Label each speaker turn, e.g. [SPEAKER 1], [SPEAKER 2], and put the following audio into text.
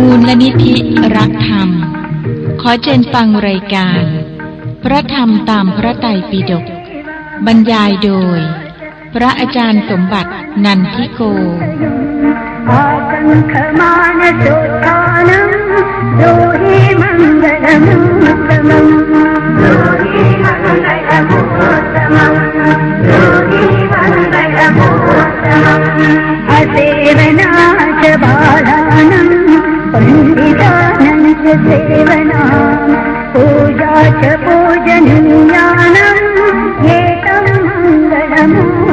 [SPEAKER 1] มูลนิธิรักธรรม ขอเจนฟังรายการ พระธรรมตามพระไตรปิฎกบรรยายโดย พระอาจารย์สมบัตินันทิโก
[SPEAKER 2] เสวนา पण्डितानम् च सेवना पूजा च पूजनीयानम् एतम् मङ्गलमुत्तमम्